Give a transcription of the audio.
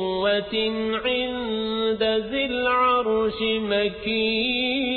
قوة عند ذي العرش مكين.